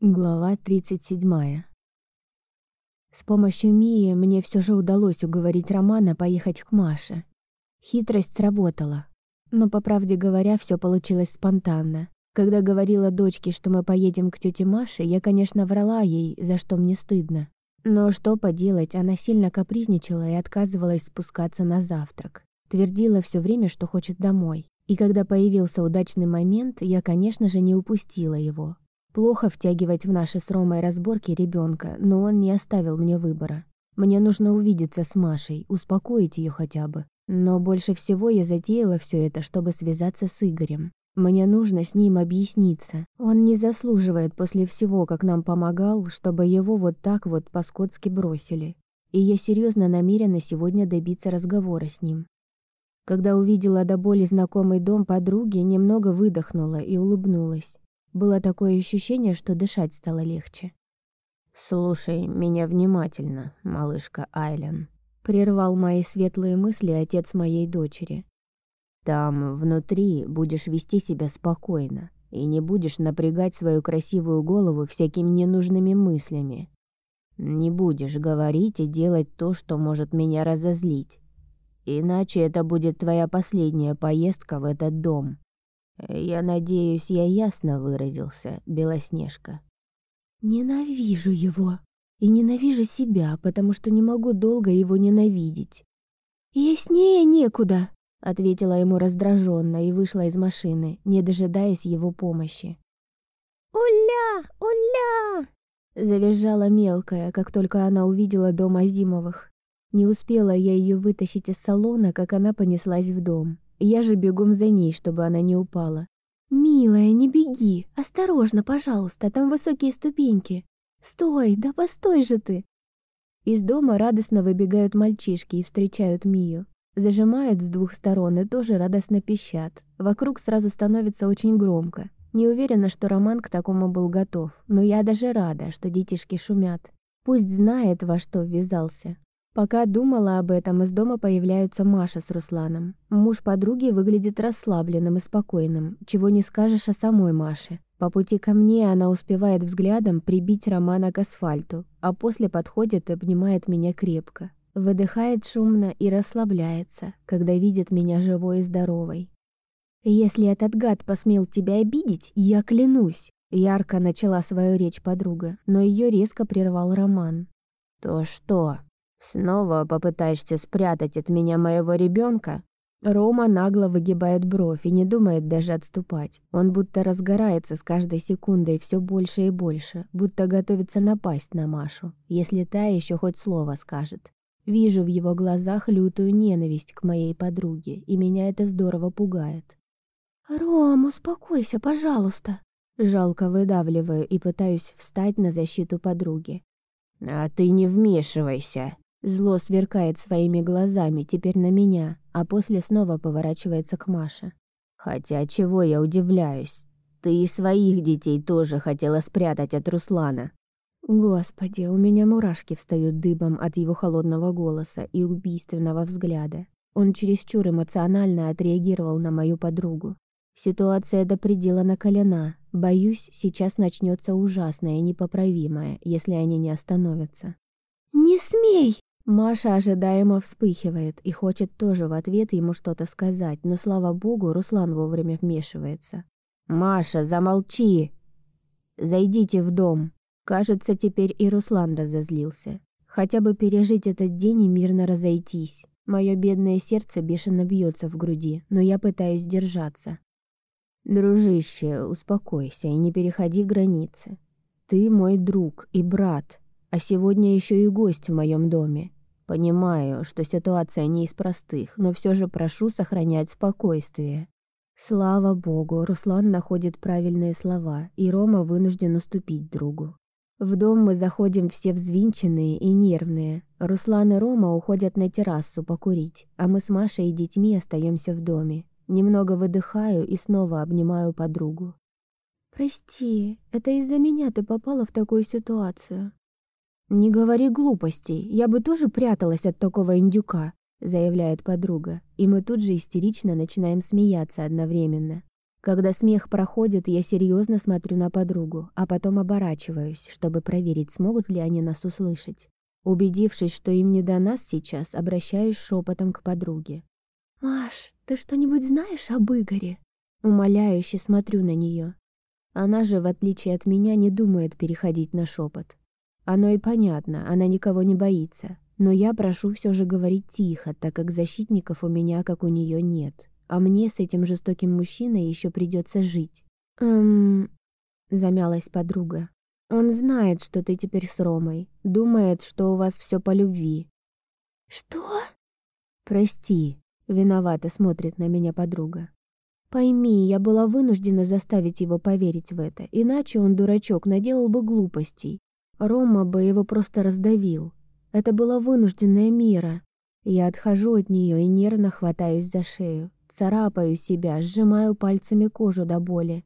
Глава 37. С помощью Мии мне все же удалось уговорить Романа поехать к Маше. Хитрость сработала. Но, по правде говоря, все получилось спонтанно. Когда говорила дочке, что мы поедем к тете Маше, я, конечно, врала ей, за что мне стыдно. Но что поделать, она сильно капризничала и отказывалась спускаться на завтрак. Твердила все время, что хочет домой. И когда появился удачный момент, я, конечно же, не упустила его. Плохо втягивать в наши с Ромой разборки ребенка, но он не оставил мне выбора. Мне нужно увидеться с Машей, успокоить ее хотя бы. Но больше всего я затеяла все это, чтобы связаться с Игорем. Мне нужно с ним объясниться. Он не заслуживает после всего, как нам помогал, чтобы его вот так вот по-скотски бросили. И я серьезно намерена сегодня добиться разговора с ним. Когда увидела до боли знакомый дом подруги, немного выдохнула и улыбнулась. Было такое ощущение, что дышать стало легче. «Слушай меня внимательно, малышка Айлен», — прервал мои светлые мысли отец моей дочери. «Там, внутри, будешь вести себя спокойно и не будешь напрягать свою красивую голову всякими ненужными мыслями. Не будешь говорить и делать то, что может меня разозлить. Иначе это будет твоя последняя поездка в этот дом. «Я надеюсь, я ясно выразился, Белоснежка». «Ненавижу его. И ненавижу себя, потому что не могу долго его ненавидеть». «Яснее некуда», — ответила ему раздраженно и вышла из машины, не дожидаясь его помощи. «Уля! Уля!» — завизжала мелкая, как только она увидела дом Азимовых. Не успела я ее вытащить из салона, как она понеслась в дом. Я же бегом за ней, чтобы она не упала. «Милая, не беги! Осторожно, пожалуйста, там высокие ступеньки! Стой, да постой же ты!» Из дома радостно выбегают мальчишки и встречают Мию. Зажимают с двух сторон и тоже радостно пищат. Вокруг сразу становится очень громко. Не уверена, что Роман к такому был готов, но я даже рада, что детишки шумят. Пусть знает, во что ввязался. Пока думала об этом, из дома появляются Маша с Русланом. Муж подруги выглядит расслабленным и спокойным, чего не скажешь о самой Маше. По пути ко мне она успевает взглядом прибить Романа к асфальту, а после подходит и обнимает меня крепко. Выдыхает шумно и расслабляется, когда видит меня живой и здоровой. «Если этот гад посмел тебя обидеть, я клянусь!» Ярко начала свою речь подруга, но ее резко прервал Роман. «То что?» Снова попытаешься спрятать от меня моего ребенка? Рома нагло выгибает бровь и не думает даже отступать. Он будто разгорается с каждой секундой все больше и больше, будто готовится напасть на Машу, если та еще хоть слово скажет. Вижу в его глазах лютую ненависть к моей подруге, и меня это здорово пугает. «Ром, успокойся, пожалуйста!» Жалко выдавливаю и пытаюсь встать на защиту подруги. «А ты не вмешивайся!» Зло сверкает своими глазами теперь на меня, а после снова поворачивается к Маше. «Хотя чего я удивляюсь? Ты и своих детей тоже хотела спрятать от Руслана». Господи, у меня мурашки встают дыбом от его холодного голоса и убийственного взгляда. Он чересчур эмоционально отреагировал на мою подругу. Ситуация до предела накалена. Боюсь, сейчас начнется ужасное и непоправимое, если они не остановятся. «Не смей!» Маша ожидаемо вспыхивает и хочет тоже в ответ ему что-то сказать, но, слава богу, Руслан вовремя вмешивается. «Маша, замолчи! Зайдите в дом!» Кажется, теперь и Руслан разозлился. Хотя бы пережить этот день и мирно разойтись. Мое бедное сердце бешено бьется в груди, но я пытаюсь держаться. «Дружище, успокойся и не переходи границы. Ты мой друг и брат, а сегодня еще и гость в моем доме. Понимаю, что ситуация не из простых, но все же прошу сохранять спокойствие. Слава богу, Руслан находит правильные слова, и Рома вынужден уступить другу. В дом мы заходим все взвинченные и нервные. Руслан и Рома уходят на террасу покурить, а мы с Машей и детьми остаемся в доме. Немного выдыхаю и снова обнимаю подругу. «Прости, это из-за меня ты попала в такую ситуацию», «Не говори глупостей, я бы тоже пряталась от такого индюка», заявляет подруга, и мы тут же истерично начинаем смеяться одновременно. Когда смех проходит, я серьезно смотрю на подругу, а потом оборачиваюсь, чтобы проверить, смогут ли они нас услышать. Убедившись, что им не до нас сейчас, обращаюсь шепотом к подруге. «Маш, ты что-нибудь знаешь об Игоре?» Умоляюще смотрю на нее. Она же, в отличие от меня, не думает переходить на шепот. Оно и понятно, она никого не боится. Но я прошу все же говорить тихо, так как защитников у меня, как у нее, нет. А мне с этим жестоким мужчиной еще придется жить. «Эм...» — замялась подруга. «Он знает, что ты теперь с Ромой. Думает, что у вас все по любви». «Что?» «Прости», — виновато смотрит на меня подруга. Пойми, я была вынуждена заставить его поверить в это, иначе он, дурачок, наделал бы глупостей. Рома бы его просто раздавил. Это была вынужденная мера. Я отхожу от нее и нервно хватаюсь за шею, царапаю себя, сжимаю пальцами кожу до боли.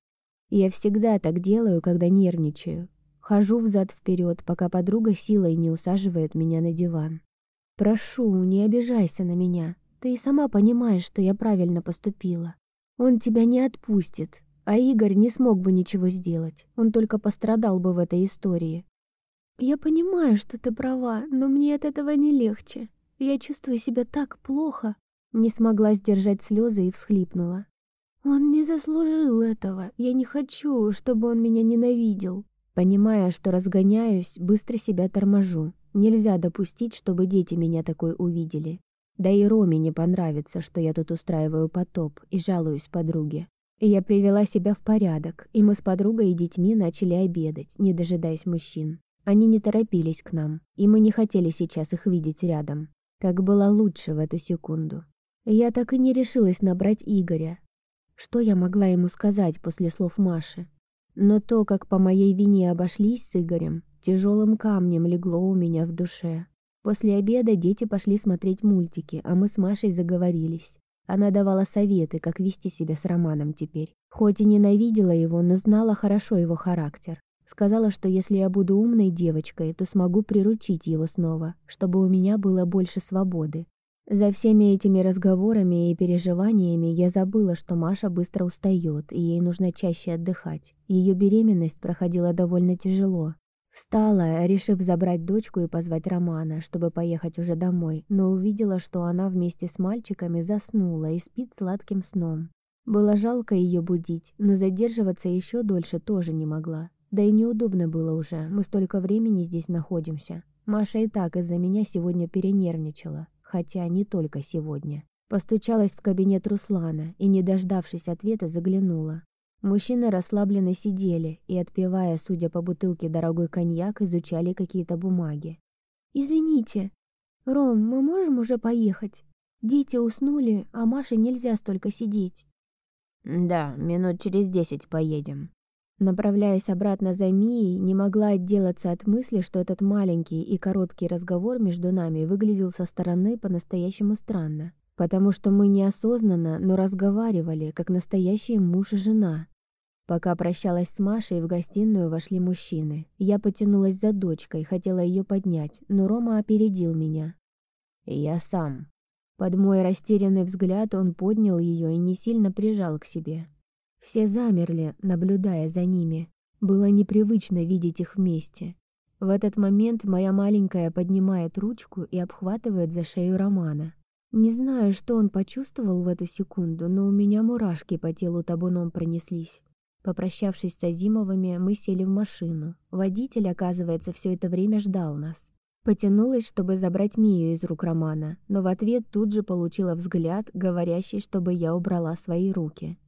Я всегда так делаю, когда нервничаю. Хожу взад вперед, пока подруга силой не усаживает меня на диван. «Прошу, не обижайся на меня. Ты и сама понимаешь, что я правильно поступила. Он тебя не отпустит, а Игорь не смог бы ничего сделать. Он только пострадал бы в этой истории. Я понимаю, что ты права, но мне от этого не легче. Я чувствую себя так плохо. Не смогла сдержать слезы и всхлипнула. Он не заслужил этого. Я не хочу, чтобы он меня ненавидел. Понимая, что разгоняюсь, быстро себя торможу. Нельзя допустить, чтобы дети меня такой увидели. Да и Роме не понравится, что я тут устраиваю потоп и жалуюсь подруге. Я привела себя в порядок, и мы с подругой и детьми начали обедать, не дожидаясь мужчин. Они не торопились к нам, и мы не хотели сейчас их видеть рядом. Как было лучше в эту секунду. Я так и не решилась набрать Игоря. Что я могла ему сказать после слов Маши? Но то, как по моей вине обошлись с Игорем, тяжелым камнем легло у меня в душе. После обеда дети пошли смотреть мультики, а мы с Машей заговорились. Она давала советы, как вести себя с Романом теперь. Хоть и ненавидела его, но знала хорошо его характер. Сказала, что если я буду умной девочкой, то смогу приручить его снова, чтобы у меня было больше свободы. За всеми этими разговорами и переживаниями я забыла, что Маша быстро устает, и ей нужно чаще отдыхать. Ее беременность проходила довольно тяжело. Встала, решив забрать дочку и позвать Романа, чтобы поехать уже домой, но увидела, что она вместе с мальчиками заснула и спит сладким сном. Было жалко ее будить, но задерживаться еще дольше тоже не могла. Да и неудобно было уже, мы столько времени здесь находимся. Маша и так из-за меня сегодня перенервничала, хотя не только сегодня. Постучалась в кабинет Руслана и, не дождавшись ответа, заглянула. Мужчины расслабленно сидели и, отпивая, судя по бутылке, дорогой коньяк, изучали какие-то бумаги. «Извините, Ром, мы можем уже поехать? Дети уснули, а Маше нельзя столько сидеть». «Да, минут через десять поедем». Направляясь обратно за Мией, не могла отделаться от мысли, что этот маленький и короткий разговор между нами выглядел со стороны по-настоящему странно. Потому что мы неосознанно, но разговаривали, как настоящие муж и жена. Пока прощалась с Машей, в гостиную вошли мужчины. Я потянулась за дочкой, хотела ее поднять, но Рома опередил меня. «Я сам». Под мой растерянный взгляд он поднял ее и не сильно прижал к себе. Все замерли, наблюдая за ними. Было непривычно видеть их вместе. В этот момент моя маленькая поднимает ручку и обхватывает за шею Романа. Не знаю, что он почувствовал в эту секунду, но у меня мурашки по телу табуном пронеслись. Попрощавшись с Азимовыми, мы сели в машину. Водитель, оказывается, все это время ждал нас. Потянулась, чтобы забрать Мию из рук Романа, но в ответ тут же получила взгляд, говорящий, чтобы я убрала свои руки.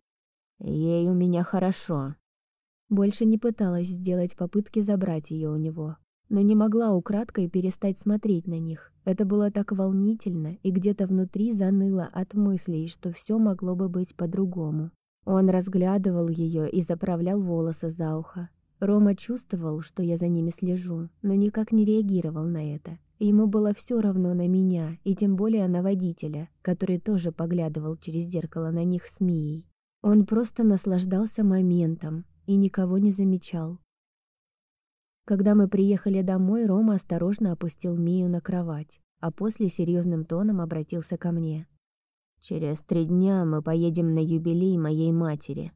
«Ей у меня хорошо». Больше не пыталась сделать попытки забрать ее у него, но не могла украдкой перестать смотреть на них. Это было так волнительно, и где-то внутри заныло от мыслей, что все могло бы быть по-другому. Он разглядывал ее и заправлял волосы за ухо. Рома чувствовал, что я за ними слежу, но никак не реагировал на это. Ему было все равно на меня, и тем более на водителя, который тоже поглядывал через зеркало на них с Мией. Он просто наслаждался моментом и никого не замечал. Когда мы приехали домой, Рома осторожно опустил Мию на кровать, а после серьезным тоном обратился ко мне. Через три дня мы поедем на юбилей моей матери.